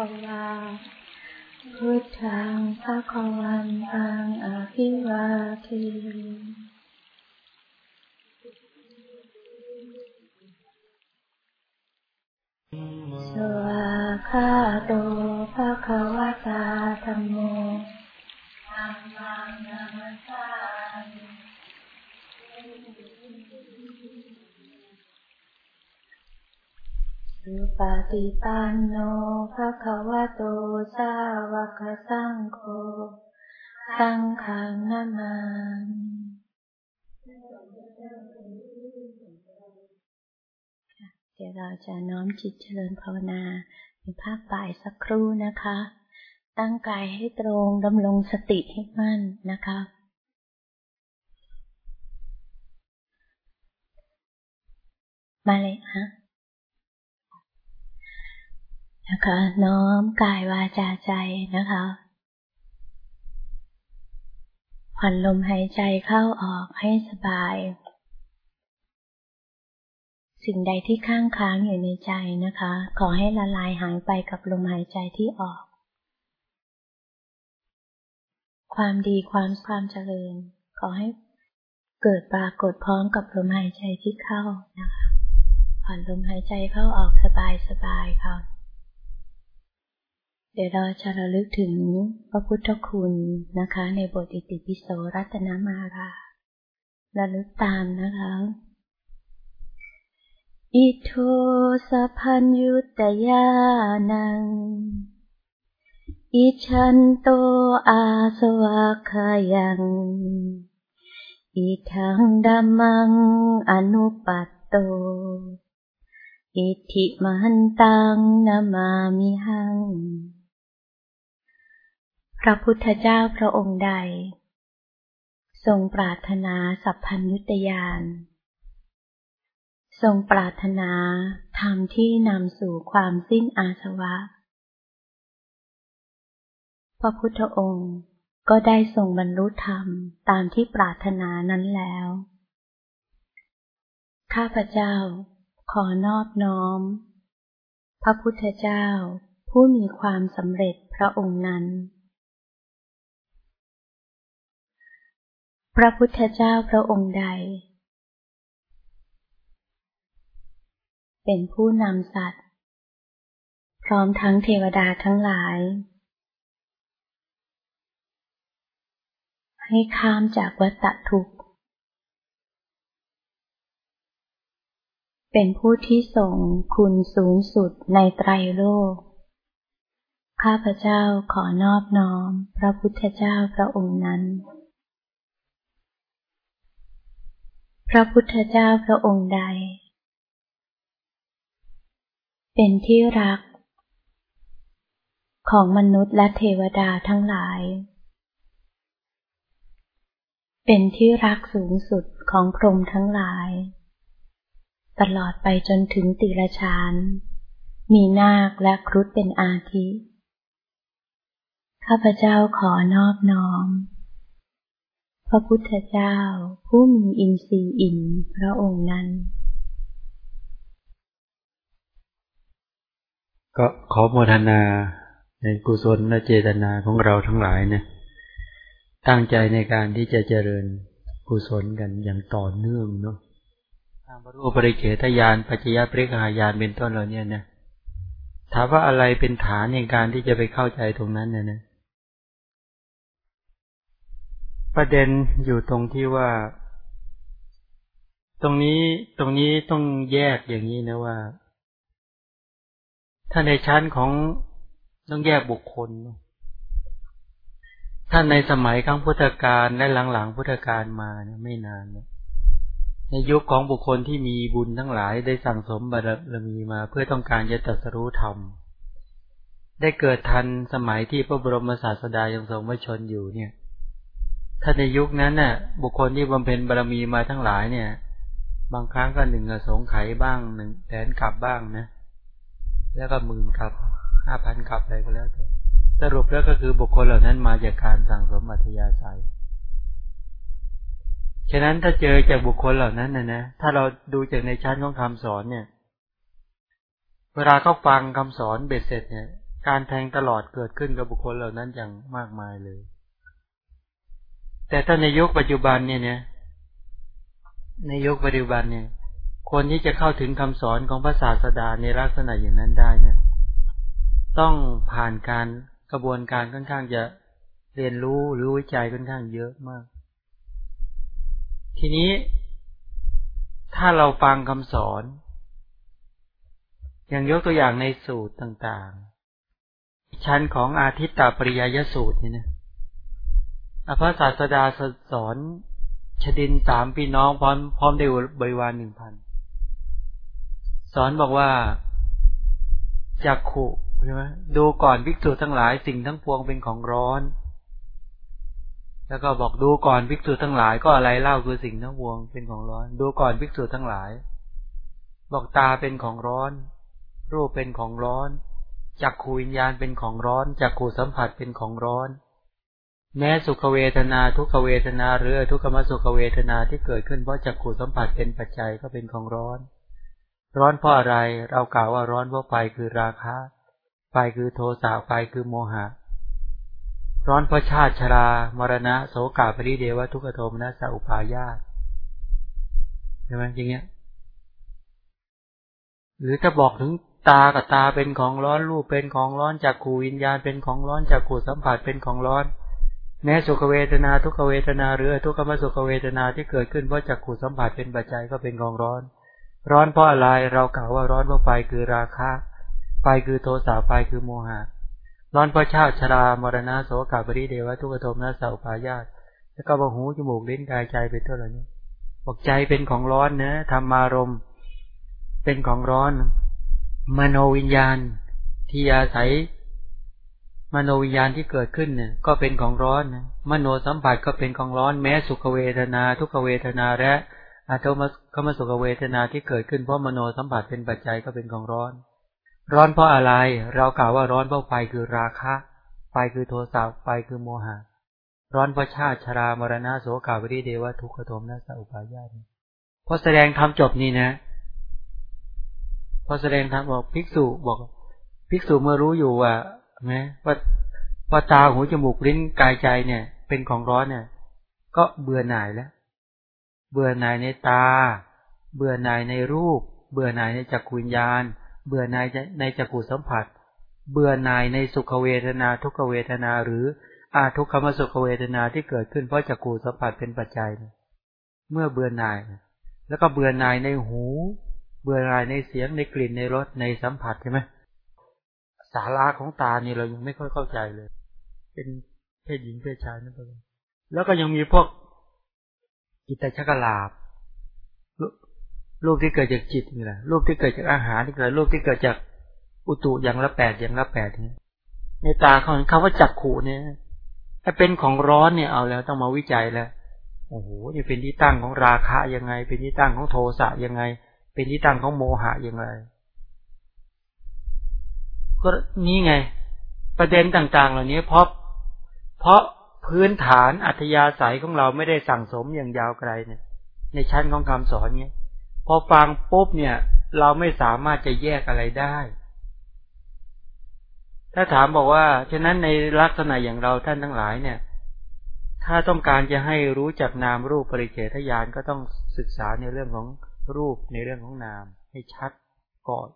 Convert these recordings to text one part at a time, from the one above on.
วาพุทธังภะควันตังอะภิวาเทสวาคาโตภะคะวะตาธัมโมธัมมังนามสามิ สุปฏิปันโนภะคะวะโตสาวกสังโฆสังฆังนามามิค่ะเดี๋ยวเราจะน้อมจิตเจริญภาวนาในภาคบ่ายสักครู่นะคะ ตั้งกายให้ตรงดำรงสติให้มั่นนะคะมาเลยฮะ นะคะ น้อมกายวาจาใจนะคะผ่อนลมหายใจเข้าออกให้สบาย สิ่งใดที่ข้างค้างอยู่ในใจนะคะ ขอให้ละลายหายไปกับลมหายใจที่ออก ความดีความความเจริญ ขอให้เกิดปรากฏพร้อมกับลมหายใจที่เข้านะคะผ่อนลมหายใจเข้าออกสบายสบายค่ะ เดี๋ยวเราจะระลึกถึงพระพุทธคุณนะคะ ในบทอิติปิโสรัตนมาราระลึกตามนะคะ อิโทสัพพัญยุตยานัง อิชันโตอาสวะคายัง อิทังดัมมังอนุปัตโต อิทิมันตังนามามิหัง พระพุทธเจ้าพระองค์ใด ทรงปรารถนาสัพพัญญุตยาน ทรงปรารถนาธรรมที่นำสู่ความสิ้นอาสวะ พระพุทธองค์ก็ได้ทรงบรรลุธรรมตามที่ปรารถนานั้นแล้ว ข้าพเจ้าขอนอบน้อม พระพุทธเจ้าผู้มีความสำเร็จพระองค์นั้น พระพุทธเจ้าพระองค์ใด เป็นผู้นำสัตว์ พร้อมทั้งเทวดาทั้งหลาย ให้ข้ามจากวัฏทุกข์ เป็นผู้ที่ส่งคุณสูงสุดในไตรโลก ข้าพเจ้าขอนอบน้อม พระพุทธเจ้าพระองค์นั้น พระพุทธเจ้าพระองค์ใด เป็นที่รัก ของมนุษย์และเทวดาทั้งหลาย เป็นที่รักสูงสุดของพรหมทั้งหลาย ตลอดไปจนถึงติรชานมีนาคและครุฑเป็นอาทิข้าพเจ้าขอนอบน้อม พระพุทธเจ้า ผู้มีอินทรีย์อิ่มพระองค์นั้น ก็ขอโมทนาในกุศลและเจตนาของเราทั้งหลายเนี่ยตั้งใจในการที่จะเจริญกุศลกันอย่างต่อเนื่องเนาะทางพระรูปปริเกตยานปัจจยปริกหายานเป็นต้นเราเนี่ยนะถามว่าอะไรเป็นฐานในการที่จะไปเข้าใจตรงนั้นเนี่ยนะ ประเด็นอยู่ตรงที่ว่า ตรงนี้ตรงนี้ต้องแยกอย่างนี้นะว่า ถ้าในชั้นของต้องแยกบุคคลท่านในสมัยครั้งพุทธกาลและหลังๆพุทธกาลมาเนี่ยไม่นานเนี่ยในยุคของบุคคลที่มีบุญทั้งหลายได้สั่งสมบารมีมาเพื่อต้องการจะตรัสรู้ธรรม ได้เกิดทันสมัยที่พระบรมศาสดายังทรงวชนอยู่เนี่ย ถ้าในยุคนั้นน่ะ บุคคลที่บำเพ็ญบารมีมาทั้งหลายเนี่ย บางครั้งก็หนึ่งสงไขบ้างหนึ่งแสนกลับบ้างนะ แล้วก็หมื่นกลับห้าพันกลับอะไรก็แล้วแต่สรุปแล้วก็คือบุคคลเหล่านั้นมาจากการสั่งสมอัธยาศัย ฉะนั้นถ้าเจอจากบุคคลเหล่านั้นนะนะ ถ้าเราดูจากในชั้นของคำสอนเนี่ย เวลาเขาฟังคำสอนเบ็ดเสร็จเนี่ย การแทงตลอดเกิดขึ้นกับบุคคลเหล่านั้นอย่างมากมายเลย แต่ถ้าในยุคปัจจุบันเนี่ยเนี่ยในยุคปัจจุบันเนี่ย คนที่จะเข้าถึงคำสอนของพระศาสดาในลักษณะอย่างนั้นได้เนี่ย ต้องผ่านการกระบวนการค่อนข้างจะเรียนรู้หรือวิจัยค่อนข้างเยอะมาก ทีนี้ถ้าเราฟังคำสอน อย่างยกตัวอย่างในสูตรต่างๆ ชั้นของอาทิตตปริยยสูตรนี่นะ พระศาสดาสอนชดินสามพี่น้องพร้อมพร้อมได้บริวารหนึ่งพันสอนบอกว่าจักขุใช่ไหมดูก่อนภิกษุทั้งหลายสิ่งทั้งปวงเป็นของร้อน แล้วก็บอกดูก่อนภิกษุทั้งหลายก็อะไรเล่าคือสิ่งทั้งปวงเป็นของร้อน ดูก่อนภิกษุทั้งหลาย บอกตาเป็นของร้อน รูปเป็นของร้อนจักขูวิญญาณเป็นของร้อนจักขูสัมผัสเป็นของร้อน แม้สุขเวทนาทุกขเวทนา หรือทุกขมสุขเวทนาที่เกิดขึ้นเพราะจักขูสัมผัสเป็นปัจจัยก็เป็นของร้อน ร้อนเพราะอะไรเรากล่าวว่าร้อนเพราะไฟคือราคะไฟคือโทสะไฟคือโมหะ ร้อนเพราะชาติชรามรณะโสกาปริเดวะทุกขโทมนะสัอุปายาตใช่ไหมอย่างเงี้ย หรือถ้าบอกถึงตากับตาเป็นของร้อนรูปเป็นของร้อนจากขูวิญญาณเป็นของร้อนจากขูสัมผัสเป็นของร้อน แม้สุขเวทนาทุกขเวทนาหรือทุกขมสุขเวทนาที่เกิดขึ้นเพราะจากขู่สัมผัสเป็นปัจจัยก็เป็นของร้อน ร้อนเพราะอะไรเรากล่าวว่าร้อนเพราะไฟคือราคะไฟคือโทสะไฟคือโมหะ ร้อนเพราะชาติชรามรณะโสกาบริเดวะทุกขโทมนะเสาปายาตแล้วก็บอกหูจมูกลิ้นกายใจเป็นต้นเหล่านี้บอกใจเป็นของร้อนนะธรรมารมเป็นของร้อน มโนวิญญาณ ที่อาศัย มโนวิญญาณที่เกิดขึ้นเนี่ย ก็เป็นของร้อนนะมโนสัมผัสก็เป็นของร้อนแม้สุขเวทนา ทุกเวทนาและอาตมขมสุขเวทนาที่เกิดขึ้นเพราะมโนสัมผัสเป็นปัจจัยก็เป็นของร้อน ร้อนเพราะอะไร เรากล่าวว่าร้อนเพราะไฟคือราคะไฟคือโทสะไฟคือโมหะ ร้อนเพราะชาติชรามรณะโสกาวิริเดวะทุกขโทมนัสอุปายาตพอแสดงทำจบนี่นะ พอแสดงทำบอกภิกษุบอก ภิกษุเมื่อรู้อยู่ว่า ไหมว่าว่าตาหูจมูกลิ้นกายใจเนี่ย เป็นของร้อนเนี่ย ก็เบื่อหน่ายแล้ว เบื่อหน่ายในตา เบื่อหน่ายในรูป เบื่อหน่ายในจักรวิญญาณ เบื่อหน่ายในจักรสัมผัส เบื่อหน่ายในสุขเวทนาทุกขเวทนาหรืออาทุกขมสุขเวทนาที่เกิดขึ้นเพราะจักรสัมผัสเป็นปัจจัย เมื่อเบื่อหน่าย แล้วก็เบื่อหน่ายในหู เบื่อหน่ายในเสียงในกลิ่นในรสในสัมผัสใช่ไหม สาระของตานี่เรายังไม่ค่อยเข้าใจเลย เป็นเพศหญิงเพศชายนั่นเองแล้วก็ยังมีพวกอิตชักลาบรูปที่เกิดจากจิตนี่แหละรูปที่เกิดจากอาหารที่เกิดรูปที่เกิดจากอุตุอย่างละแปดอย่างละแปดเนี่ยในตาเขาคำว่าจักขู่เนี่ย ถ้าเป็นของร้อนเนี่ยเอาแล้วต้องมาวิจัยแล้วโอ้โหนี่เป็นที่ตั้งของราคะยังไง เป็นที่ตั้งของโทสะยังไง เป็นที่ตั้งของโมหะยังไง ก็นี่ไง ประเด็นต่างๆ เหล่านี้เพราะเพราะพื้นฐานอัธยาศัยของเราไม่ได้สั่งสมอย่างยาวไกลเนี่ย ในชั้นของคำสอนเนี่ยพอฟังปุ๊บเนี่ย เราไม่สามารถจะแยกอะไรได้ ถ้าถามบอกว่าฉะนั้นในลักษณะอย่างเราท่านทั้งหลายเนี่ย ถ้าต้องการจะให้รู้จักนามรูปปริเฉทญาณก็ต้องศึกษาในเรื่องของรูปในเรื่องของนามให้ชัดก่อน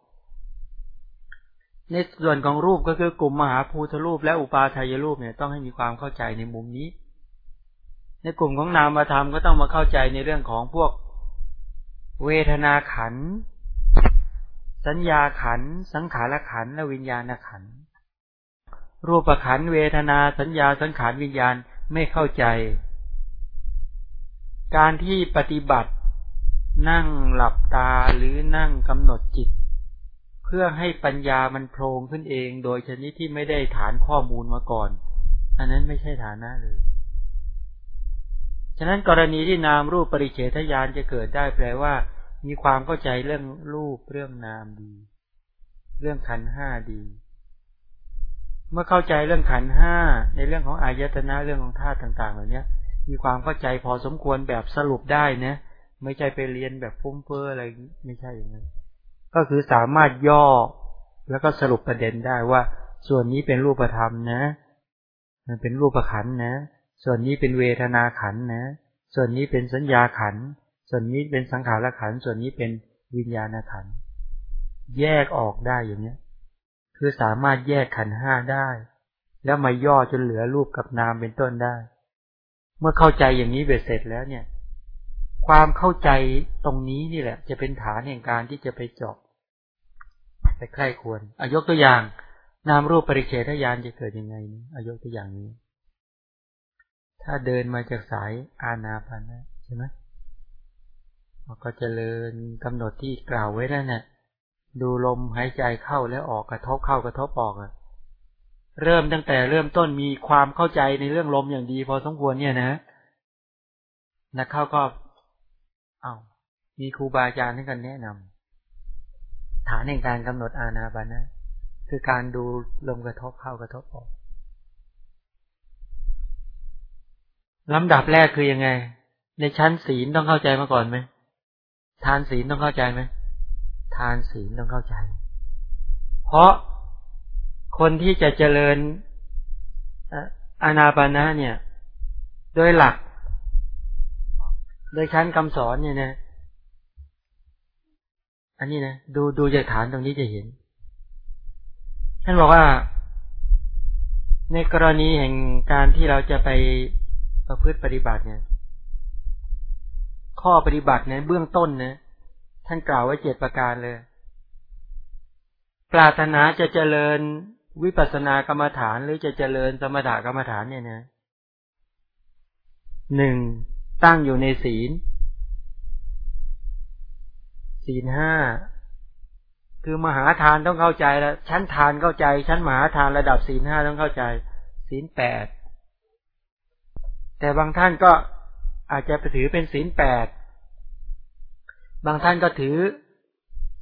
ในส่วนของรูปก็คือกลุ่มมหาภูทรูปและอุปาทายรูปเนี่ยต้องให้มีความเข้าใจในมุมนี้ ในกลุ่มของนามธรรมก็ต้องมาเข้าใจในเรื่องของพวก เวทนาขัน สัญญาขัน สังขารขัน และวิญญาณขัน รูปขัน เวทนา สัญญา สังขาร วิญญาณไม่เข้าใจ การที่ปฏิบัตินั่งหลับตาหรือนั่งกำหนดจิต พื่อให้ปัญญามันโพลงขึ้นเอง โดยชนิดที่ไม่ได้ฐานข้อมูลมาก่อน อันนั้นไม่ใช่ฐานะเลย ฉะนั้นกรณีที่นามรูปปริเฉทญาณจะเกิดได้แปลว่า มีความเข้าใจเรื่องรูปเรื่องนามดี เรื่องขันห้าดี เมื่อเข้าใจเรื่องขันห้าในเรื่องของอายตนะเรื่องของธาตุต่าง ๆ เหล่านี้มีความเข้าใจพอสมควรแบบสรุปได้นะไม่ใช่ไปเรียนแบบฟุ้งเฟ้ออะไรไม่ใช่อย่างนั้น ก็คือสามารถย่อแล้วก็สรุปประเด็นได้ว่า ส่วนนี้เป็นรูปธรรมนะ มันเป็นรูปขันนะ ส่วนนี้เป็นเวทนาขันนะ ส่วนนี้เป็นสัญญาขัน ส่วนนี้เป็นสังขารขัน ส่วนนี้เป็นวิญญาณขัน แยกออกได้อย่างเนี้ย คือสามารถแยกขันห้าได้ แล้วมาย่อจนเหลือรูปกับนามเป็นต้นได้ เมื่อเข้าใจอย่างนี้เบ็ดเสร็จแล้วเนี่ย ความเข้าใจตรงนี้นี่แหละ จะเป็นฐานแห่งการที่จะไปเจาะ ใคร่ควรอายกตัวอย่าง นามรูปปริเฉทญาณจะเกิดยังไงนี่อายกตัวอย่างนี้ ถ้าเดินมาจากสายอาณาปานะใช่ไหมก็จเจริญกำหนดที่กล่าวไว้แล้วเนี่ยดูลมหายใจเข้าแล้วออกกระทบเข้ากระทบออกอะเริ่มตั้งแต่เริ่มต้นมีความเข้าใจในเรื่องลมอย่างดี พอสมควรเนี่ยนะนักเข้าก็ เอา้ามีครูบาอาจารย์ให้กันแนะนำ ฐานในการกำหนดอาณาบานะคือการดูลมกระทบเข้ากระทบออกลำดับแรกคือยังไง ในชั้นศีลต้องเข้าใจมาก่อนไหมทานศีลต้องเข้าใจไหมทานศีลต้องเข้าใจ เพราะคนที่จะเจริญอานาปานะเนี่ย โดยหลัก โดยชั้นคำสอนเนี่ยนะ อันนี้นะดูดูจากฐานตรงนี้จะเห็น ท่านบอกว่า ในกรณีแห่งการที่เราจะไปประพฤติปฏิบัติเนี่ย ข้อปฏิบัติในเบื้องต้นนะท่านกล่าวไว้เจ็ดประการเลย ปรารถนาจะเจริญวิปัสสนากรรมฐานหรือจะเจริญสมถกรรมฐานเนี่ยนะหนึ่งตั้งอยู่ในศีล ศีลห้าคือมหาทานต้องเข้าใจแล้วชั้นทานเข้าใจ ชั้นมหาทานระดับศีลห้าต้องเข้าใจศีลแปดแต่บางท่านก็อาจจะไปถือเป็นศีลแปดบางท่านก็ถือ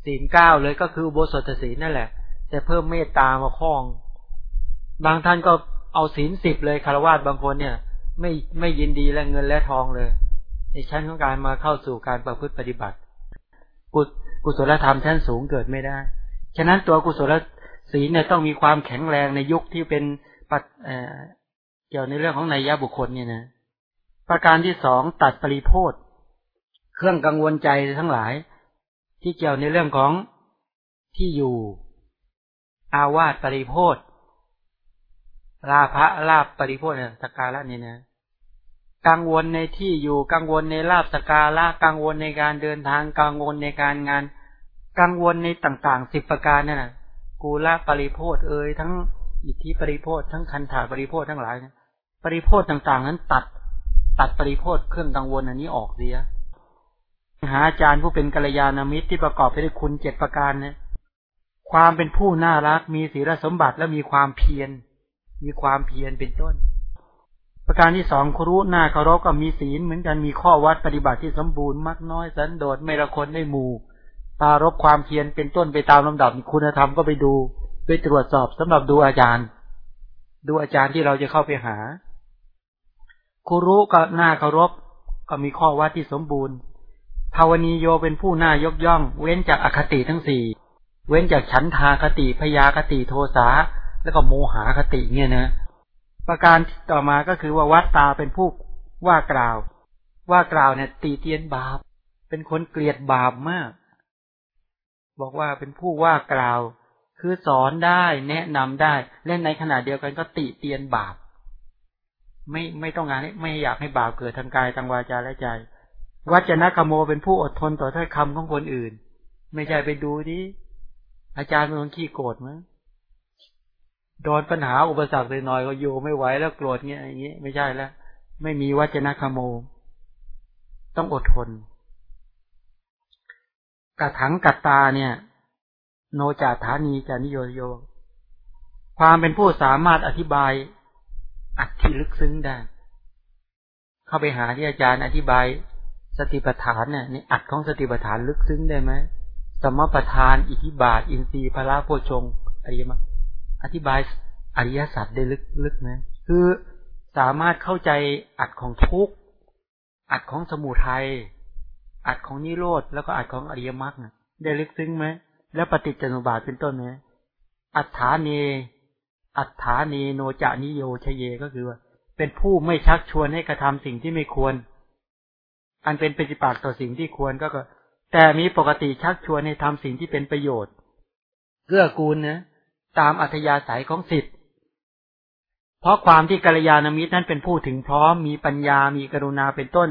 ศีลเก้าเลยก็คืออุโบสถศีลนั่นแหละ แต่เพิ่มเมตตามาคล้อง บางท่านก็เอาศีลสิบเลยคารวะบางคนเนี่ย ไม่ไม่ยินดีและเงินและทองเลยในชั้นของการมาเข้าสู่การประพฤติปฏิบัติ กุกุศลธรรมชั้นสูงเกิดไม่ได้ ฉะนั้นตัวกุศลศีลเนี่ยต้องมีความแข็งแรงในยุคที่เป็นปัดเกี่ยวในเรื่องของนัยยะบุคคลเนี่ยนะ ประการที่สองตัดปริโพธเครื่องกังวลใจทั้งหลาย ที่เกี่ยวในเรื่องของที่อยู่อาวาสปริโพธลาภะลาบปริโพธเนี่ยสการะนี่นะ กังวลในที่อยู่กังวลในลาบสการะกังวลในการเดินทางกังวลในการงาน กังวลในต่างๆสิบประการนั่นนะกูละปริโพธเอ่ยทั้งอิทธิปริโพธทั้งคันถาปริโพธทั้งหลายปริโพธต่างๆ นั้นตัด ตัดปริโพธเครื่องกังวลอันนี้ออกเสียหาอาจารย์ผู้เป็นกัลยาณมิตรที่ประกอบไปด้วยคุณเจ็ดประการเนี่ยความเป็นผู้น่ารักมีศีลสมบัติและมีความเพียรมีความเพียรเป็นต้น ประการที่สองครุหน้าเคารพก็มีศีลเหมือนกันมีข้อวัดปฏิบัติที่สมบูรณ์มากน้อยสันโดษไม่ละคนได้หมู่ตารบความเพียรเป็นต้นไปตามลำดับคุณธรรมก็ไปดูไปตรวจสอบสำหรับดูอาจารย์ ดูอาจารย์ที่เราจะเข้าไปหาครุก็หน้าเคารพก็มีข้อวัดที่สมบูรณ์ภาวนีโยเป็นผู้น่ายกย่อง เว้นจากอคติทั้งสี่เว้นจากฉันทาคติพยาคติโทสาแล้วก็โมหาคติเนี่ยนะ ประการต่อมาก็คือว่าวัดตาเป็นผู้ว่ากล่าว ว่ากล่าวเนี่ย ตีเตียนบาป เป็นคนเกลียดบาปมาก บอกว่าเป็นผู้ว่ากล่าว คือสอนได้แนะนำได้เล่นในขณะเดียวกันก็ติเตียนบาป ไม่ไม่ต้องการไม่อยากให้บาปเกิดทางกายทางวาจาและใจ วัจนะกโมเป็นผู้อดทนต่อถ้อยคำของคนอื่น ไม่ใช่ไปดูดิอาจารย์เป็นคนขี้โกรธไหม โดนปัญหาอุปสรรคเลยหน่อยก็อยู่ไม่ไหวแล้วโกรธเงี้ยอย่างเงี้ยไม่ใช่แล้ว ไม่มีวัจนะคโม ต้องอดทนกระถังกัตตาเนี่ย โนจาฐานีจานิโยโย ความเป็นผู้สามารถอธิบายอัดที่ลึกซึ้งได้ เข้าไปหาที่อาจารย์อธิบายสติปัฏฐานเนี่ยในอัดของสติปัฏฐานลึกซึ้งได้ไหมสมปทาน อิทธิบาท อินทรีย์พระโพชงอริยมรรค อธิบายอริยสัจได้ลึกลึกไหมคือสามารถเข้าใจอัดของทุกอัดของสมุทัยอัดของนิโรธแล้วก็อัดของอริยมรรคได้ลึกซึ้งไหมแล้วปฏิจจนุบาทเป็นต้นไหมอัฏฐาเน อัฏฐาเนโนจานิโยชเยก็คือว่า เป็นผู้ไม่ชักชวนให้กระทำสิ่งที่ไม่ควร อันเป็นปฏิปักษ์ต่อสิ่งที่ควรก็แต่มีปกติชักชวนให้ทำสิ่งที่เป็นประโยชน์เกื้อกูลนะ ตามอัธยาศัยของสิทธิ์ เพราะความที่กัลยาณมิตรนั้นเป็นผู้ถึงพร้อมมีปัญญามีกรุณาเป็นต้น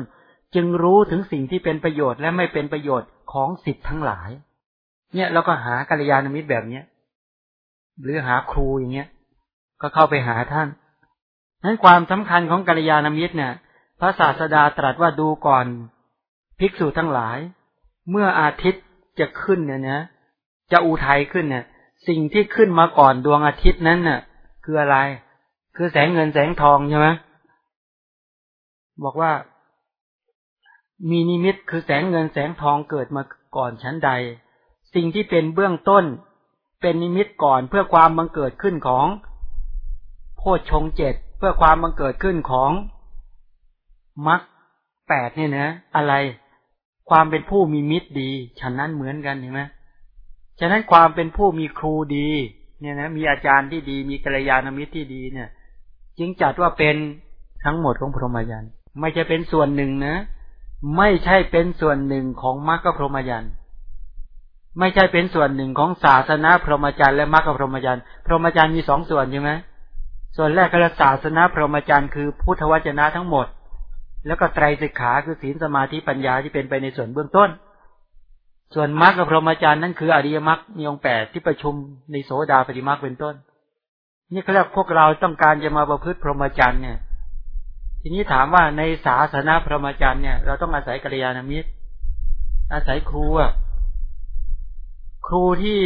จึงรู้ถึงสิ่งที่เป็นประโยชน์และไม่เป็นประโยชน์ของสิทธิ์ทั้งหลาย เนี่ยเราก็หากัลยาณมิตรแบบเนี้ยหรือหาครูอย่างเงี้ย ก็เข้าไปหาท่านนั้นความสำคัญของกัลยาณมิตรเนี่ยพระศาสดาตรัสว่าดูก่อนภิกษุทั้งหลาย เมื่ออาทิตย์จะขึ้นเนี่ยนะจะอุทัยขึ้นเนี่ย สิ่งที่ขึ้นมาก่อนดวงอาทิตย์นั้นน่ะ คืออะไร คือแสงเงินแสงทองใช่ไหมบอกว่า มีนิมิตคือแสงเงินแสงทองเกิดมาก่อนชั้นใด สิ่งที่เป็นเบื้องต้น เป็นนิมิตก่อนเพื่อความบังเกิดขึ้นของโพชฌงเจ็ดเพื่อความบังเกิดขึ้นของมรรคแปดเนี่ยนะ อะไร ความเป็นผู้มีมิตรดีฉะนั้นเหมือนกันเห็นไหม ฉะนั้นความเป็นผู้มีครูดี เนี่ยนะมีอาจารย์ที่ดี มีกัลยาณมิตรที่ดีเนี่ย จึงจัดว่าเป็นทั้งหมดของพรหมยันไม่ใช่เป็นส่วนหนึ่งนะ ไม่ใช่เป็นส่วนหนึ่งของมรรคพรหมยันไม่ใช่เป็นส่วนหนึ่งของศาสนาพรหมจรรย์และมรรคพรหมจรรย์พรหมจรรย์มีสองส่วนใช่ไหมส่วนแรกคือศาสนาพรหมจรรย์คือพุทธวจนะทั้งหมด แล้วก็ไตรสิกขาคือศีลสมาธิปัญญาที่เป็นไปในส่วนเบื้องต้น ส่วนมรรคกับพรหมจารย์นั่นคืออริยมรรคมีองค์แปดที่ประชุมในโสดาปฏิมรรคเป็นต้น นี่เขาเรียกพวกเราต้องการจะมาประพฤติพรหมจรรย์เนี่ย ทีนี้ถามว่าในศาสนาพรหมจรรย์เนี่ย เราต้องอาศัยกัลยาณมิตร อาศัยครูอะครูที่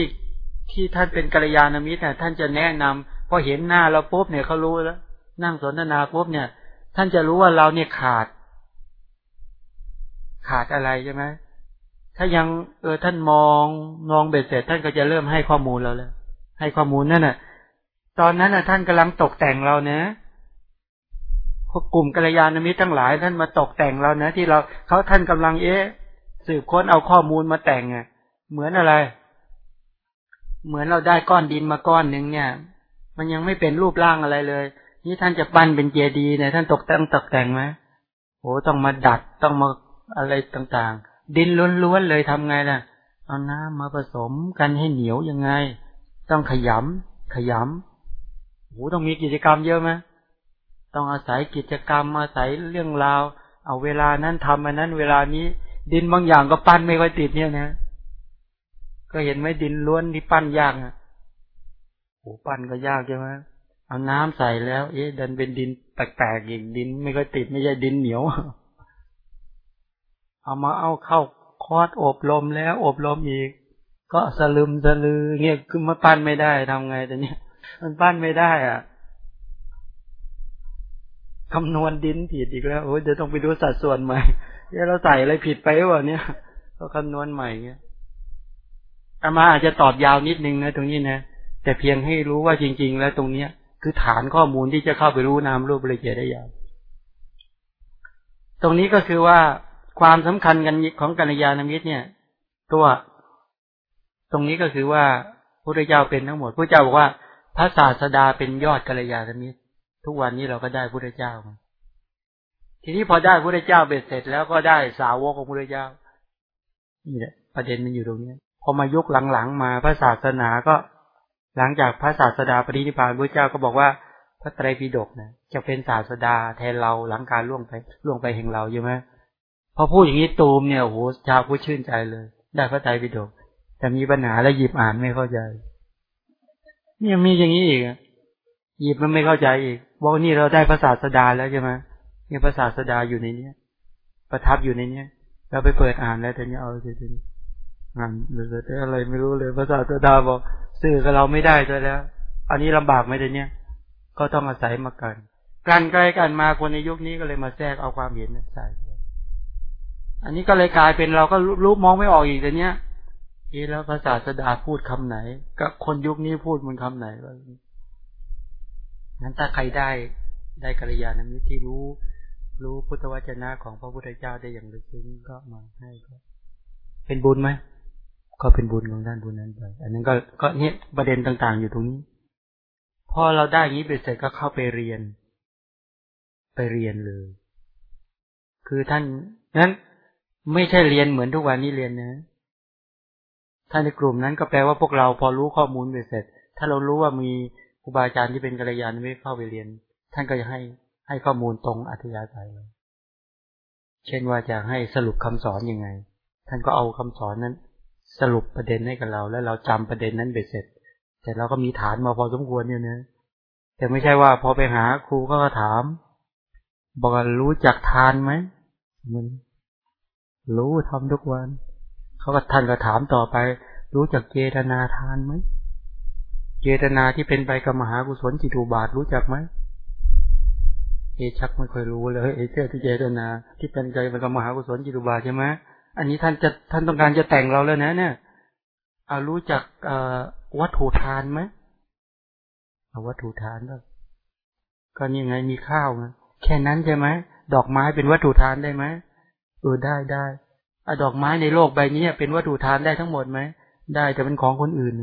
ที่ท่านเป็นกัลยาณมิตรเนี่ยท่านจะแนะนำพอเห็นหน้าเราปุ๊บเนี่ยเขารู้แล้ว นั่งสนทนาปุ๊บเนี่ย ท่านจะรู้ว่าเราเนี่ยขาด ขาดอะไรใช่ไหม ถ้ายังเออท่านมองมองเบ็ดเสร็จท่านก็จะเริ่มให้ข้อมูลเราแล้ว ให้ข้อมูลนั่นน่ะ ตอนนั้นน่ะ ท่านกำลังตกแต่งเราเนะพวกกลุ่มกัลยาณมิตรทั้งหลาย ท่านมาตกแต่งเราเนะที่เราเขาท่านกำลังเอ๊ะสืบค้นเอาข้อมูลมาแต่งอะ เหมือนอะไร เหมือนเราได้ก้อนดินมาก้อนหนึ่งเนี่ย มันยังไม่เป็นรูปร่างอะไรเลย นี่ท่านจะปั้นเป็นเจดีย์เนี่ยท่านตกแต่งตกแต่งไหมโอ้ต้องมาดัดต้องมาอะไรต่างๆ ดินล้วนๆเลยทำไงล่ะ เอาน้ำมาผสมกันให้เหนียวยังไง ต้องขยำขยำโอ้ต้องมีกิจกรรมเยอะไหมต้องอาศัยกิจกรรมอาศัยเรื่องราว เอาเวลานั้นทำอันนั้น เวลานี้ ดินบางอย่างก็ปั้นไม่ค่อยติดเนี่ยนะ ก็เห็นไหมดินล้วนที่ปั้นยากอะโอ้ปั้นก็ยากใช่ไหมเอาน้ำใส่แล้ว เอ๊ะดันเป็นดินแปลกๆอีกดินไม่ค่อยติดไม่ใช่ดินเหนียว เอามาเอาเข้าคอร์ดอบลมแล้วอบลมอีก ก็สลึมสลือเงี้ยคือมาปั้นไม่ได้ทำไงแต่เนี้ยมันปั้นไม่ได้อะคำนวณดินผิดอีกแล้วโอ้ยเดี๋ยวต้องไปดูสัดส่วนใหม่เดี๋ยวเราใส่อะไรผิดไปวะเนี่ยก็คำนวณใหม่เงี้ยอามาอาจจะตอบยาวนิดนึงนะตรงนี้นะแต่เพียงให้รู้ว่าจริง ๆ แล้วตรงเนี้ย คือฐานข้อมูลที่จะเข้าไปรู้นามรูปละเอียดได้ยาวตรงนี้ก็คือว่า ความสำคัญกันของกัญญาณมิตรเนี่ย ตัวตรงนี้ก็คือว่าพระเจ้าเป็นทั้งหมดพระเจ้าบอกว่า พระศาสดาเป็นยอดกัลยาณมิตร ทุกวันนี้เราก็ได้พระเจ้ามาทีนี้พอได้พระเจ้าเบ็ดเสร็จแล้วก็ได้สาวกของพระเจ้านี่แหละประเด็นมันอยู่ตรงนี้พอมายุคหลังๆมาพระศาสนาก็หลังจากพระศาสดาปรินิพพานพระเจ้าก็บอกว่าพระไตรปิฎกนะจะเป็นศาสดาแทนเราหลังการล่วงไปล่วงไปแห่งเราใช่ไหม พอพูดอย่างนี้ตูมเนี่ยโหชาวผู้ชื่นใจเลย ได้พระไตรปิฎกแต่มีปัญหาแล้วหยิบอ่านไม่เข้าใจเนี่ยมีอย่างนี้อีกหยิบมันไม่เข้าใจอีกบอกนี่เราได้ภาษาสดาแล้วใช่ไหมเนี่ยภาษาสดาอยู่ในเนี้ย ประทับอยู่ในเนี้ยเราไปเปิดอ่านแล้วแต่เนี้ยเอาทีนี้งานหรืออะไรไม่รู้เลยภาษาสดาบอกสื่อกับเราไม่ได้ซะแล้ว อันนี้ลำบากไหมเดี๋ยวนี้ก็ต้องอาศัยมากัน การใกลกันมาคนในยุคนี้ก็เลยมาแทรกเอาความเห็นใส่ อันนี้ก็เลยกลายเป็นเราก็รู้มองไม่ออกอีกแต่เนี้ยเอแล้วภาษาสดาพูดคำไหน กับคนยุคนี้พูดมันคำไหนวะงั้นถ้าใครได้ได้กัลยาณมิตรที่รู้ รู้พุทธวจนะของพระพุทธเจ้าได้อย่างลึกซึ้งก็มาให้ก็เป็นบุญไหมก็เป็นบุญของด้านบุญนั้นไปอันนั้นก็ก็เนี่ยประเด็นต่างๆอยู่ตรงนี้ พอเราได้อย่างนี้ไปเสร็จก็เข้าไปเรียน ไปเรียนเลย คือท่านนั้น ไม่ใช่เรียนเหมือนทุกวันนี้เรียนนะถ้าในกลุ่มนั้นก็แปลว่าพวกเราพอรู้ข้อมูลไปเสร็จ ถ้าเรารู้ว่ามีครูบาอาจารย์ที่เป็นกัลยาณมิตรเข้าไปเรียน ท่านก็จะให้ให้ข้อมูลตรงอัธยาศัยเลยเช่นว่าจะให้สรุปคำสอนอยังไง ท่านก็เอาคำสอนนั้น สรุปประเด็นให้กับเรา แล้วเราจำประเด็นนั้นไปเสร็จ แต่เราก็มีฐานมาพอสมควรเนี่ยนะแต่ไม่ใช่ว่าพอไปหาครูก็ถาม บอกรู้จักทานไหมมัน รู้ทำทุกวัน เขาก็ท่านก็ถามต่อไป รู้จักเจตนาทานไหมเจตนาที่เป็นไปกับมหากุศลจิตูบาทรู้จักไหมเอชักไม่ค่อยรู้เลยเอเชื่อที่เจตนา ที่เป็นใจไปกับมหากุศลจิตูบาทใช่ไหมอันนี้ท่านจะท่านต้องการจะแต่งเราแล้วนะ เนี่ยเอารู้จักวัตถุทานไหมเอาวัตถุทานก็ก็นี่ไงมีข้าวไงแค่นั้นใช่ไหมดอกไม้เป็นวัตถุทานได้ไหม เออได้ได้อดอกไม้ในโลกใบนี้เป็นวัตถุทานได้ทั้งหมดไหมได้แต่เป็นของคนอื่น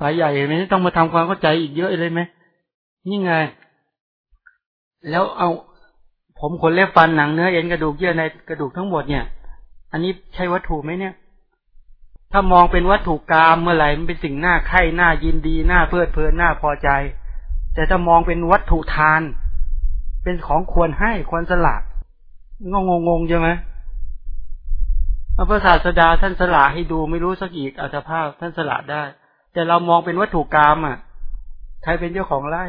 ปลายใหญ่ไหมต้องมาทำความเข้าใจอีกเยอะเลยไหมนี่ไง แล้วเอาผมขนเล็บฟันหนังเนื้อเอ็นกระดูกเยื่อในกระดูกทั้งหมดเนี่ย อันนี้ใช่วัตถุไหมเนี่ย ถ้ามองเป็นวัตถุกรรมเมื่อไหร่มันเป็นสิ่งน่าใคร่น่ายินดีน่าเพลิดเพลินน่าพอใจ แต่ถ้ามองเป็นวัตถุทาน เป็นของควรให้ควรสละ งงงงใช่ไหมพระศาสดาท่านสละให้ดูไม่รู้สักอีกอัตภาพท่านสละได้ แต่เรามองเป็นวัตถุกรรมอะ ใครเป็นเจ้าของไร่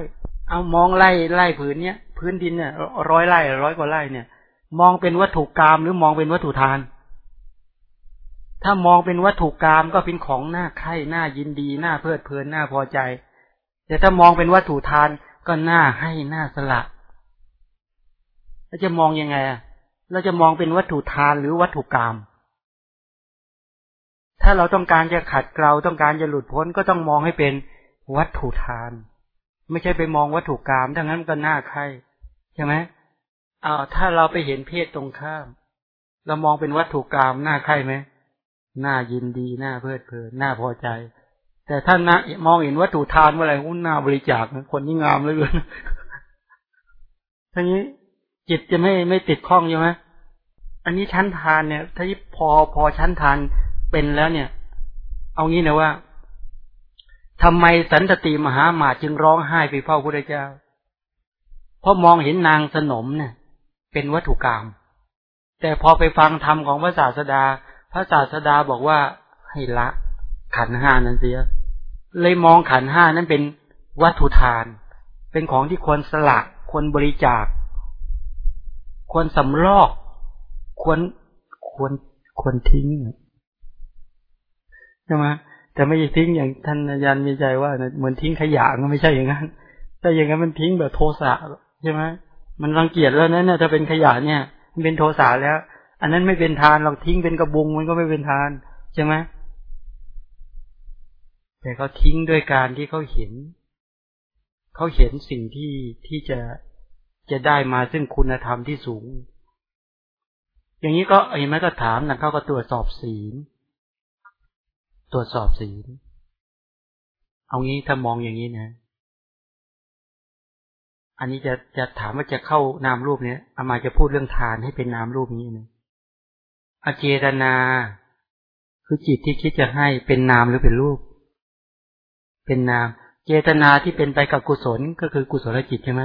เอามองไร่ไร่ผืนเนี้ยพื้นดินเนี่ยร้อยไร่ร้อยกว่าไร่เนี่ย มองเป็นวัตถุกรรมหรือมองเป็นวัตถุทาน ถ้ามองเป็นวัตถุกรรมก็เป็นของหน้าไข่หน้ายินดีหน้าเพลิดเพลินหน้าพอใจ แต่ถ้ามองเป็นวัตถุทานก็หน้าให้หน้าสละแล้วจะมองยังไงอะ เราจะมองเป็นวัตถุทานหรือวัตถุกรรมถ้าเราต้องการจะขัดเกลาต้องการจะหลุดพ้นก็ต้องมองให้เป็นวัตถุทาน ไม่ใช่ไปมองวัตถุกรรมดังนั้นก็น่าใครใช่ไหมเอาถ้าเราไปเห็นเพศตรงข้าม เรามองเป็นวัตถุกรรมน่าใครไหมน่ายินดีน่าเพลิดเพลินน่าพอใจ แต่ท่านนะมองเห็นวัตถุทานเมื่อไหร่หุ้นน่าบริจาคคนนี้งามเลยเลยทีนี้ จิตจะไม่ไม่ติดข้องใช่ไหมอันนี้ชั้นทานเนี่ย ถ้าพอพอชั้นทานเป็นแล้วเนี่ย เอางี้นะว่าทำไมสันตติมหาหมาจึงร้องไห้ไปเฝ้าพระเจ้า เพราะมองเห็นนางสนมเนี่ย เป็นวัตถุกรรมแต่พอไปฟังธรรมของพระศาสดา พระศาสดาบอกว่าให้ละ ขันห้านั้นเสีย เลยมองขันห้านั้นเป็นวัตถุทาน เป็นของที่ควรสละควรบริจาค ควรสำรอก ควรควรควรทิ้งใช่ไหมแต่ไม่ใช่ทิ้งอย่างท่านอาจารย์มีใจว่าเหมือนทิ้งขยะก็ไม่ใช่อย่างนั้นแต่อย่างนั้นมันทิ้งแบบโทสะใช่ไหมมันรังเกียจแล้วนั้นเนี่ยถ้าเป็นขยะเนี่ยมันเป็นโทสะแล้ว อันนั้นไม่เป็นทานเราทิ้งเป็นกระบุงมันก็ไม่เป็นทานใช่ไหมแต่เขาทิ้งด้วยการที่เขาเห็น เขาเห็นสิ่งที่ที่จะ จะได้มาซึ่งคุณธรรมที่สูง อย่างนี้ก็เห็นไหมก็ถามนะเขาก็ตรวจสอบศีล ตรวจสอบศีล เอางี้ถ้ามองอย่างนี้นะ อันนี้จะจะถามว่าจะเข้านามรูปเนี้ยอามาจะพูดเรื่องทานให้เป็นนามรูปนี้นะอเจตนา คือจิตที่คิดจะให้เป็นนามหรือเป็นรูป เป็นนาม เจตนาที่เป็นไปกับกุศลก็คือกุศลจิตใช่ไหม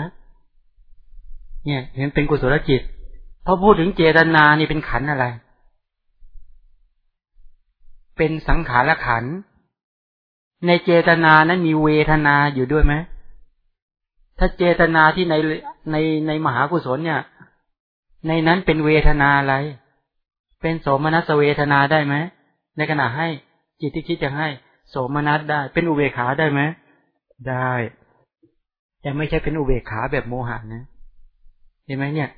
เนี่ยเห็นเป็นกุศลจิตพอพูดถึงเจตนานี่เป็นขันอะไร เป็นสังขารขัน ในเจตนานั้นมีเวทนาอยู่ด้วยไหมถ้าเจตนาที่ในในในมหากุศลเนี่ย ในนั้นเป็นเวทนาอะไร เป็นโสมนัสเวทนาได้ไหมในขณะให้จิตที่คิดจะให้ โสมนัสได้ เป็นอุเบกขาได้ไหมได้ แต่ไม่ใช่เป็นอุเบกขาแบบโมหะนะ เห็นไหมเนี่ย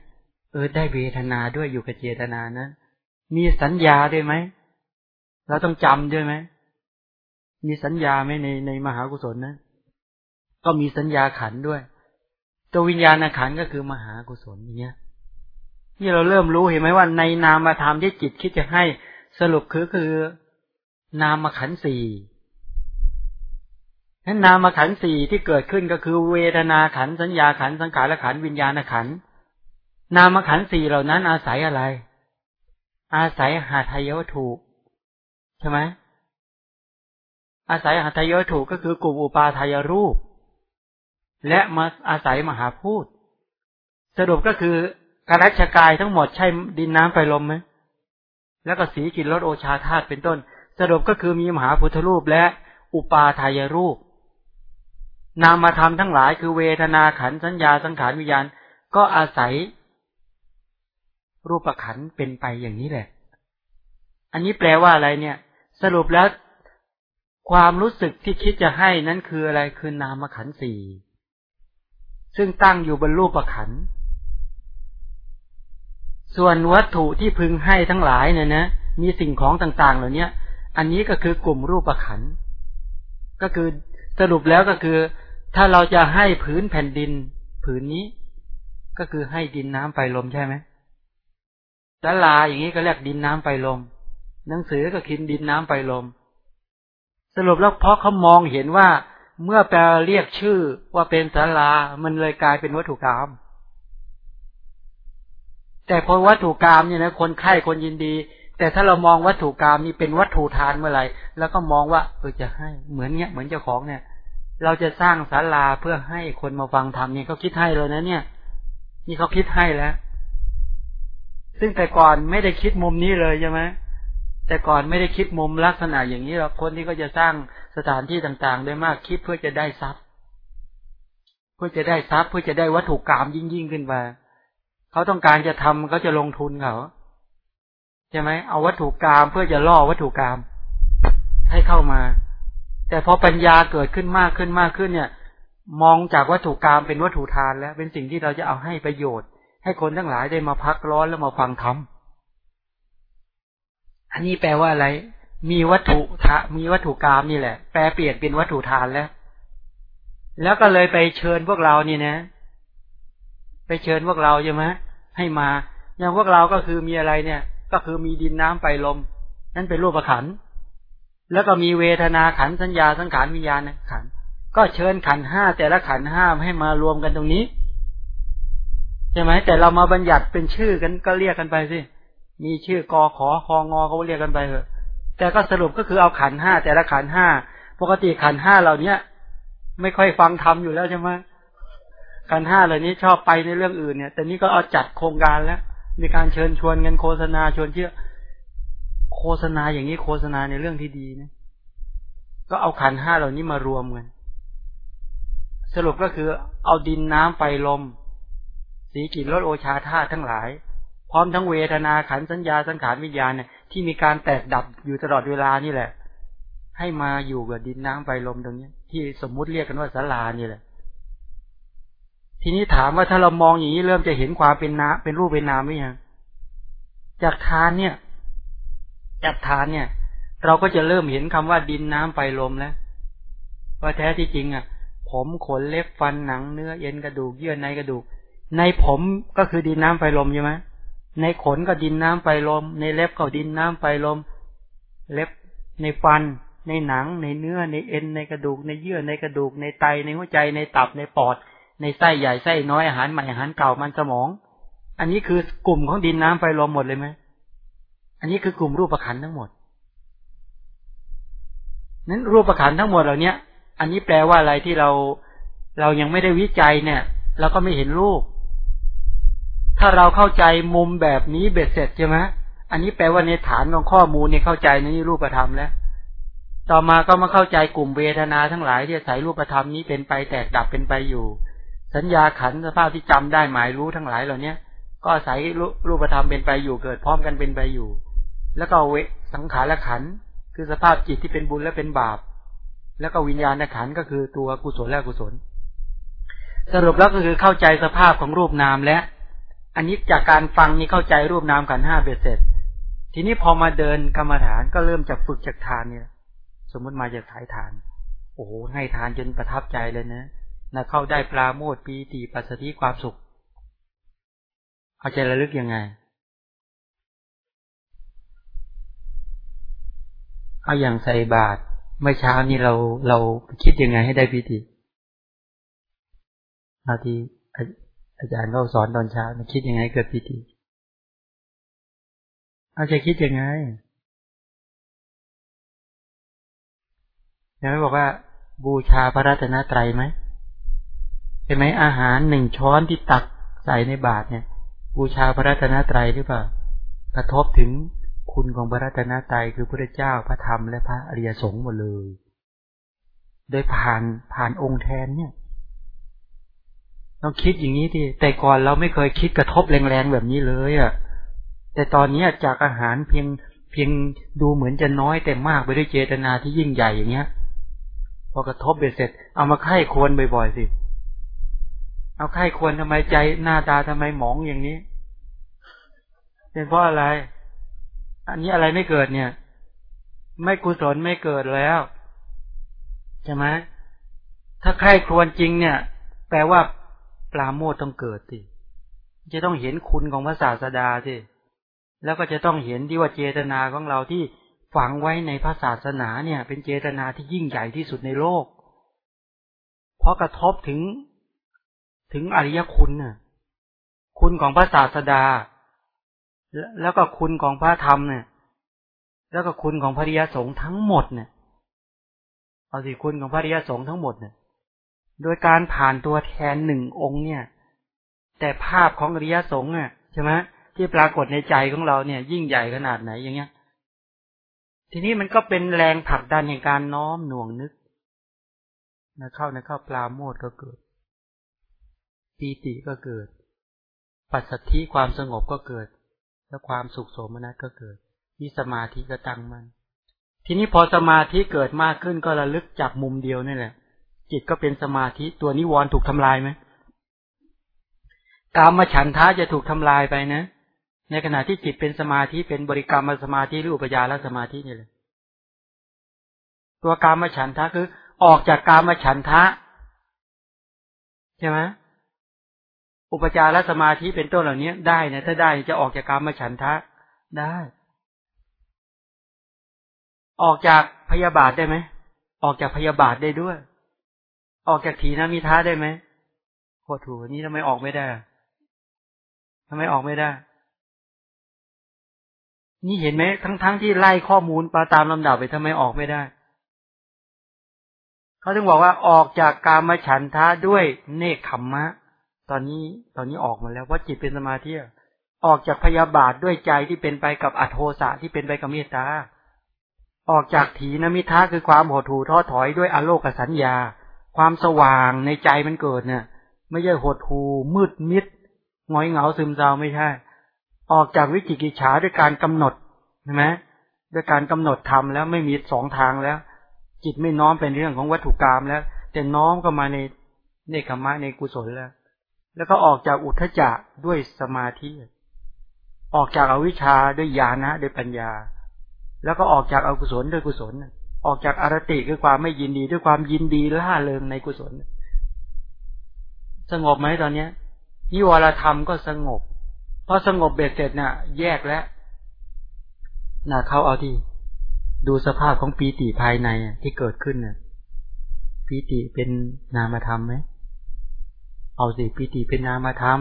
เออได้เวทนาด้วยอยู่กับเจตนานะมีสัญญาด้วยไหมเราต้องจำด้วยไหมมีสัญญาไหมในในมหากุศลนะก็มีสัญญาขันด้วย ตัววิญญาณขันก็คือมหากุศลอย่างเงี้ยนี่เราเริ่มรู้เห็นไหมว่า ในนามธรรมที่จิตคิดจะให้สรุปคือคือ นามขันสี่นั้นนามขันสี่ที่เกิดขึ้นก็คือเวทนาขันสัญญาขันสังขารขันวิญญาณขัน นามขันสี่เหล่านั้นอาศัยอะไร อาศัยหาทายวัตถุใช่ไหมอาศัยหาทายวัตถุก็คือกลุ่มอุปาทายรูป และมาอาศัยมหาพูด สรุปก็คือการรัชกายทั้งหมดใช่ดินน้ำไฟลมไหมแล้วก็สีกินรสโอชาธาตุเป็นต้น สรุปก็คือมีมหาพุทธรูปและอุปาทายรูป นามธรรมทั้งหลายคือเวทนาขันสัญญาสังขารวิญญาณก็อาศัย รูปขันเป็นไปอย่างนี้แหละ อันนี้แปลว่าอะไรเนี่ย สรุปแล้วความรู้สึกที่คิดจะให้นั้นคืออะไรคือนามขันสี่ซึ่งตั้งอยู่บนรูปขัน ส่วนวัตถุที่พึงให้ทั้งหลายเนี่ยนะ มีสิ่งของต่าง ๆ เหล่านี้อันนี้ก็คือกลุ่มรูปขัน ก็คือสรุปแล้วก็คือ ถ้าเราจะให้ผืนแผ่นดิน ผืนนี้ ก็คือให้ดินน้ำไฟลมใช่ไหม สาลาอย่างนี้ก็เรียกดินน้ำไฟลม หนังสือก็คินดินน้ำไฟลม สรุปแล้วเพราะเขามองเห็นว่าเมื่อแปลเรียกชื่อว่าเป็นสาลามันเลยกลายเป็นวัตถุกรรม แต่พอวัตถุกรรมเนี่ยนะคนไข้คนยินดี แต่ถ้าเรามองวัตถุกรรมนี่เป็นวัตถุทานเมื่อไหร่แล้วก็มองว่าเออจะให้เหมือนเนี้ยเหมือนเจ้าของเนี่ย เราจะสร้างศาลาเพื่อให้คนมาฟังธรรมเนี่ยเขาคิดให้เลยนะเนี่ย นี่เขาคิดให้แล้ว ซึ่งแต่ก่อนไม่ได้คิดมุมนี้เลยใช่ไหมแต่ก่อนไม่ได้คิดมุมลักษณะอย่างนี้หรอกคนที่ก็จะสร้างสถานที่ต่างๆได้มากคิดเพื่อจะได้ทรัพย์ เพื่อจะได้ทรัพย์ เพื่อจะได้วัตถุกรรมยิ่งยิ่งขึ้นไปเขาต้องการจะทำเขาจะลงทุนเขาใช่ไหมเอาวัตถุกรรมเพื่อจะล่อวัตถุกรรมให้เข้ามา แต่พอปัญญาเกิดขึ้นมากขึ้นมากขึ้นเนี่ย มองจากวัตถุกรรมเป็นวัตถุทานแล้ว เป็นสิ่งที่เราจะเอาให้ประโยชน์ ให้คนทั้งหลายได้มาพักร้อนแล้วมาฟังธรรม อันนี้แปลว่าอะไร มีวัตถุทะมีวัตถุกรรมนี่แหละ แปลเปลี่ยนเป็นวัตถุทานแล้ว แล้วก็เลยไปเชิญพวกเรานี่นะ ไปเชิญพวกเราใช่ไหมให้มา อย่างพวกเราก็คือมีอะไรเนี่ย ก็คือมีดินน้ำไฟลม นั่นเป็นรูปขัน แล้วก็มีเวทนาขันสัญญาสังขารวิญญาณขัน ก็เชิญขันห้าแต่ละขันห้าให้มารวมกันตรงนี้ ช่ไหมแต่เรามาบัญญัติเป็นชื่อกันก็เรียกกันไปสิมีชื่อกอขอคองอเขาเรียกกันไปเถอะแต่ก็สรุปก็คือเอาขันห้าแต่ละขันห้าปกติขันห้าเหล่าเนี้ย ไม่ค่อยฟังธรรมอยู่แล้วใช่ไหมการห้าเหล่านี้ชอบไปในเรื่องอื่นเนี่ย แต่นี้ก็เอาจัดโครงการแล้ว มีการเชิญชวนเงินโฆษณาชวนเชื่อ โฆษณาอย่างนี้โฆษณาในเรื่องที่ดีนะก็เอาขันห้าเหล่านี้มารวมกันสรุปก็คือเอาดินน้ำไฟลม สีกลิ่นรสโอชาธาตุทั้งหลาย พร้อมทั้งเวทนาขันสัญญาสังขารวิญญาณเนี่ยที่มีการแตกดับอยู่ตลอดเวลานี่แหละ ให้มาอยู่กับดินน้ำไฟลมตรงนี้ที่สมมุติเรียกกันว่าสาลานี่แหละ ทีนี้ถามว่าถ้าเรามองอย่างนี้เริ่มจะเห็นความเป็นนาเป็นรูปเป็นนามไหมยังจากทานเนี่ย จากทานเนี่ย เราก็จะเริ่มเห็นคำว่าดินน้ำไฟลมแล้วว่าแท้ที่จริงอะ ผมขนเล็บฟันหนังเนื้อเอ็นกระดูกเยื่อในกระดูก ในผมก็คือดินน้ำไฟลมใช่ไหมในขนก็ดินน้ำไฟลม ในเล็บก็ดินน้ำไฟลม เล็บในฟัน ในหนัง ในเนื้อ ในเอ็น ในกระดูก ในเยื่อ ในกระดูก ในไต ในหัวใจ ในตับ ในปอด ในไส้ใหญ่ไส้น้อยอาหารใหม่อาหารเก่ามันสมอง อันนี้คือกลุ่มของดินน้ำไฟลมหมดเลยไหม อันนี้คือกลุ่มรูปประคันทั้งหมด นั้นรูปประคันทั้งหมดเหล่านี้อันนี้แปลว่าอะไรที่เราเรายังไม่ได้วิจัยเนี่ย เราก็ไม่เห็นรูป ถ้าเราเข้าใจมุมแบบนี้เบ็ดเสร็จใช่ไหมอันนี้แปลว่าในฐานของข้อมูลเนี่ยเข้าใจในรูปธรรมแล้ว ต่อมาก็มาเข้าใจกลุ่มเวทนาทั้งหลายที่อาศัยรูปธรรมนี้เป็นไปแตกดับเป็นไปอยู่ สัญญาขันสภาพที่จำได้หมายรู้ทั้งหลายเหล่าเนี้ยก็อาศัยรูปธรรมเป็นไปอยู่เกิดพร้อมกันเป็นไปอยู่ แล้วก็เวสังขารขันคือสภาพจิตที่เป็นบุญและเป็นบาป แล้วก็วิญญาณขันก็คือตัวกุศลและกุศล สรุปแล้วก็คือเข้าใจสภาพของรูปนามและ อันนี้จากการฟังนี่เข้าใจรูปนามขันห้าเบ็ดเสร็จ ทีนี้พอมาเดินกรรมฐานก็เริ่มจากฝึกจากทานเนี่ย สมมติมาจากสายทาน โอ้โหให้ทานจนประทับใจเลยนะนะเข้าได้ปลาโมดปีติปัสสติความสุข เอาใจระลึกยังไง เอาอย่างใส่บาตรเมื่อเช้านี้เราเราคิดยังไงให้ได้พิธีเอาที่ อาจารย์เขาสอนตอนเช้าคิดยังไงเกิดพิธีเอาจะคิดยังไงยังไม่บอกว่า บูชาพระรัตนตรัยไหมใช่ไหมอาหารหนึ่งช้อนที่ตักใส่ในบาตรเนี่ย บูชาพระรัตนตรัยหรือเปล่ากระทบถึงคุณของพระรัตนตรัยคือพระเจ้าพระธรรมและพระอริยสงฆ์หมดเลย โดยผ่านผ่านองค์แทนเนี่ย ต้องคิดอย่างนี้ทีแต่ก่อนเราไม่เคยคิดกระทบแรงๆแบบนี้เลยอะ แต่ตอนนี้จากอาหารเพียงเพียงดูเหมือนจะน้อยแต่มากไปด้วยเจตนาที่ยิ่งใหญ่อย่างเงี้ย พอกระทบเบ็ดเสร็จ เอามาไข้ควรบ่อยๆสิ เอาไข้ควรทำไมใจหน้าตาทำไมหมองอย่างนี้เป็นเพราะอะไร อันนี้อะไรไม่เกิดเนี่ย ไม่กุศลไม่เกิดแล้วใช่ไหมถ้าใครควรจริงเนี่ย แปลว่า ปลาโมดต้องเกิดสิจะต้องเห็นคุณของพระศาสดาสิแล้วก็จะต้องเห็นที่ว่าเจตนาของเราที่ฝังไว้ในพระศาสนาเนี่ย เป็นเจตนาที่ยิ่งใหญ่ที่สุดในโลก เพราะกระทบถึงถึงอริยคุณน่ะ คุณของพระศาสดา แล้วก็คุณของพระธรรมเนี่ย แล้วก็คุณของพระริยสงฆ์ทั้งหมดเนี่ย เอาสิคุณของพระริยสงฆ์ทั้งหมดเนี่ย โดยการผ่านตัวแทนหนึ่งองค์เนี่ย แต่ภาพของอริยสงฆ์อะใช่ไหมที่ปรากฏในใจของเราเนี่ย ยิ่งใหญ่ขนาดไหนอย่างเงี้ย ทีนี้มันก็เป็นแรงผลักดันในการน้อมหน่วงนึกนะเข้านะเข้าปลาโมดก็เกิดปีติก็เกิด ปัสสัทธิความสงบก็เกิด แล้วความสุขโสมนัสก็เกิดมีสมาธิก็ตั้งมัน ทีนี้พอสมาธิเกิดมากขึ้นก็ระลึกจากมุมเดียวนี่แหละ จิตก็เป็นสมาธิตัวนิวรณ์ถูกทำลายไหมกามฉันทะจะถูกทำลายไปนะ ในขณะที่จิตเป็นสมาธิเป็นบริกรรมสมาธิหรืออุปยาและสมาธินี่เลยตัวกามฉันทะคือ ออกจากกามฉันทะใช่ไหมอุปจารสมาธิเป็นต้นเหล่านี้ได้นะถ้าได้จะออกจากกามฉันทะได้ ออกจากพยาบาทได้ไหมออกจากพยาบาทได้ด้วย ออกจากถีนมิท้าได้ไหมโคถูนี้ทำไมออกไม่ได้ทำไมออกไม่ได้ นี่เห็นไหมทั้งๆทที่ไล่ข้อมูลปาตามลำดับไปทำไมออกไม่ได้เขาถึงบอกว่าออกจากกามฉันทะด้วยเนคขมมะ ตอนนี้ตอนนี้ออกมาแล้วว่าจิตเป็นสมาธิออกจากพยาบาทด้วยใจที่เป็นไปกับอโทสะที่เป็นไปกับเมตตาออกจากถีนมิทะคือความโหดหู่ท้อถอยด้วยอโลกสัญญา ความสว่างในใจมันเกิดเนี่ย ไม่ใช่หดหูมืดมิดงอยเหงาซึมเศร้าไม่ใช่ ออกจากวิจิกิจฉาด้วยการกำหนดใช่ไหมด้วยการกำหนดทำแล้วไม่มีสองทางแล้ว จิตไม่น้อมเป็นเรื่องของวัตถุกรรมแล้ว แต่น้อมก็มาในเนคขมะในกุศลแล้ว แล้วก็ออกจากอุทจจะด้วยสมาธิ ออกจากอาวิชชาด้วยญาณะด้วยปัญญา แล้วก็ออกจากอากุศลด้วยกุศล ออกจากอารติคือความไม่ยินดีด้วยความยินดีล่าเริงในกุศล สงบไหมตอนเนี้ยนิวรธรรมก็สงบพอสงบเบ็ดเสร็จน่ะ แยกแล้วน่ะเขาเอาที่ดูสภาพของปีติภายในที่เกิดขึ้นน่ะปีติเป็นนามธรรมไหมเอาสิปีติเป็นนามธรรม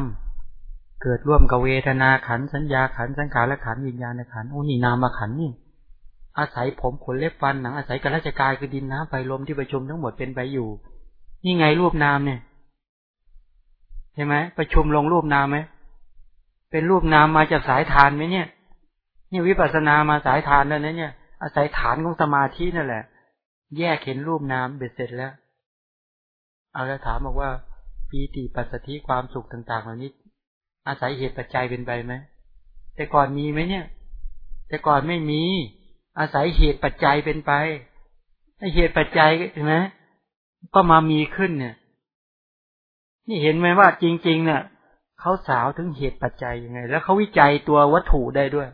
เกิดร่วมกับเวทนาขันสัญญาขันสังขารและขันวิญญาณขันโอ้นี่นามขันนี่ อาศัยผมขนเล็บฟันหนังอาศัยการะจกายคือดินน้ำไฟลมที่ประชุมทั้งหมดเป็นไปอยู่ นี่ไงรูปนามเนี่ยใช่ไหมประชุมลงรูปนามไหมเป็นรูปนามมาจากสายทานไหมเนี่ยนี่วิปัสสนามาสายฐานนั่นนะเนี่ย อาศัยฐานของสมาธินั่นแหละ แยกเห็นรูปนามเบ็ดเสร็จแล้ว เอาแล้วถามบอกว่าปีติปัสสติความสุขต่างๆเหล่านี้ อาศัยเหตุปัจจัยเป็นไปไหมแต่ก่อนมีไหมเนี่ย แต่ก่อนไม่มี อาศัยเหตุปัจจัยเป็นไปเหตุปัจจัยเห็นไหมก็มามีขึ้นเนี่ย นี่เห็นไหมว่าจริง ๆ เนี่ยเขาสาวถึงเหตุปัจจัยยังไง แล้วเขาวิจัยตัววัตถุได้ด้วย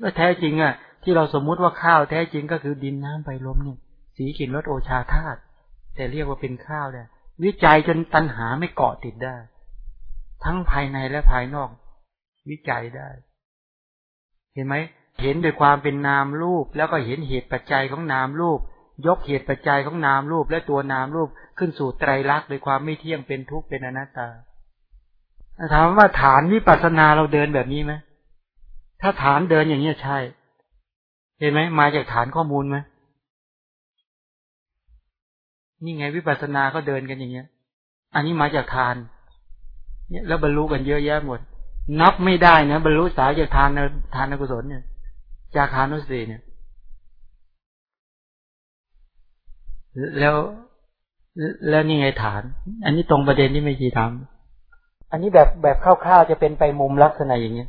ว่าแท้จริงอะ ที่เราสมมุติว่าข้าวแท้จริงก็คือดินน้ำไฟลมเนี่ย สีกลิ่นรสโอชาธาตุแต่เรียกว่าเป็นข้าวเนี่ยวิจัยจนตัณหาไม่เกาะติดได้ ทั้งภายในและภายนอก วิจัยได้ เห็นไหม เห็นโดยความเป็นนามรูป แล้วก็เห็นเหตุปัจจัยของนามรูป ยกเหตุปัจจัยของนามรูป และตัวนามรูปขึ้นสู่ไตรลักษณ์โดยความไม่เที่ยงเป็นทุกข์เป็นอนัตตาถามว่าฐานวิปัสสนาเราเดินแบบนี้ไหมถ้าฐานเดินอย่างนี้ใช่ เห็นไหมมาจากฐานข้อมูลไหมนี่ไงวิปัสสนาก็เดินกันอย่างเงี้ย อันนี้มาจากทาน เนี่ยแล้วบรรลุกันเยอะแยะหมด นับไม่ได้นะบรรลุสายจากทานทานกุศลเนี่ย จาคานุสติเนี่ย แล้วแล้วนี่ไงฐาน อันนี้ตรงประเด็นที่ไม่ชีทำอันนี้แบบแบบคร่าวๆจะเป็นไปมุมลักษณะอย่างเงี้ย